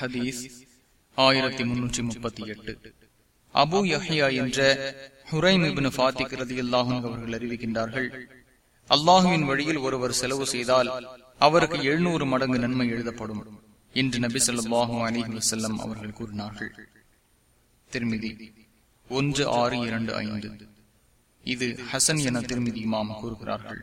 ஹதீஸ் ஆயிரத்தி முன்னூற்றி முப்பத்தி எட்டு. அபு யஹியா என்ற ஹுரைம் இபின் ஃபாத்திக் ரதி அல்லாஹும் அவர்கள் அறிவிக்கின்றார்கள் அல்லாஹுவின் வழியில் ஒருவர் செலவு செய்தால் அவருக்கு எழுநூறு மடங்கு நன்மை எழுதப்படும் என்று நபி சொல்லாஹு அலிஹி வசல்லம் அவர்கள் கூறினார்கள். திருமிதி ஒன்று ஆறு இரண்டு ஐந்து. இது ஹசன் என திருமதி இமாம் கூறுகிறார்கள்.